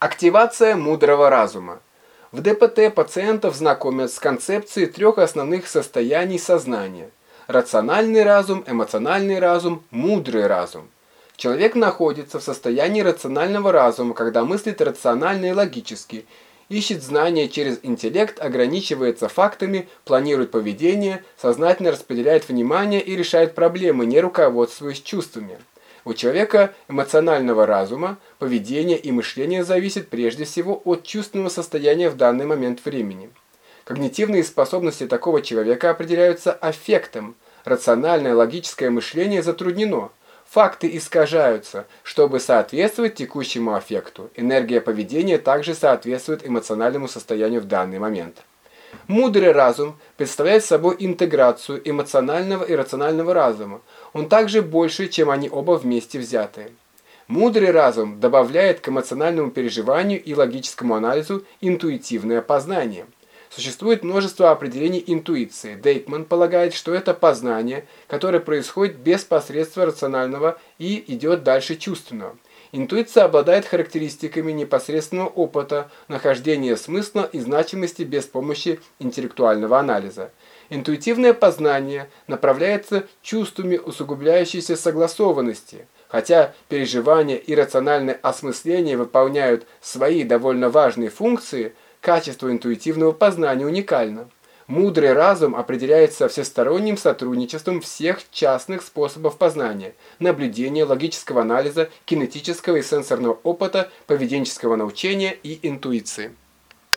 Активация мудрого разума. В ДПТ пациентов знакомят с концепцией трех основных состояний сознания. Рациональный разум, эмоциональный разум, мудрый разум. Человек находится в состоянии рационального разума, когда мыслит рационально и логически, ищет знания через интеллект, ограничивается фактами, планирует поведение, сознательно распределяет внимание и решает проблемы, не руководствуясь чувствами. У человека эмоционального разума поведение и мышление зависит прежде всего от чувственного состояния в данный момент времени. Когнитивные способности такого человека определяются аффектом. Рациональное логическое мышление затруднено. Факты искажаются, чтобы соответствовать текущему аффекту. Энергия поведения также соответствует эмоциональному состоянию в данный момент. Мудрый разум представляет собой интеграцию эмоционального и рационального разума. Он также больше, чем они оба вместе взятые. Мудрый разум добавляет к эмоциональному переживанию и логическому анализу интуитивное познание. Существует множество определений интуиции. Дейкман полагает, что это познание, которое происходит без посредства рационального и идет дальше чувственного. Интуиция обладает характеристиками непосредственного опыта, нахождения смысла и значимости без помощи интеллектуального анализа. Интуитивное познание направляется чувствами усугубляющейся согласованности. Хотя переживания и рациональное осмысление выполняют свои довольно важные функции, качество интуитивного познания уникально. Мудрый разум определяется всесторонним сотрудничеством всех частных способов познания, наблюдения, логического анализа, кинетического и сенсорного опыта, поведенческого научения и интуиции.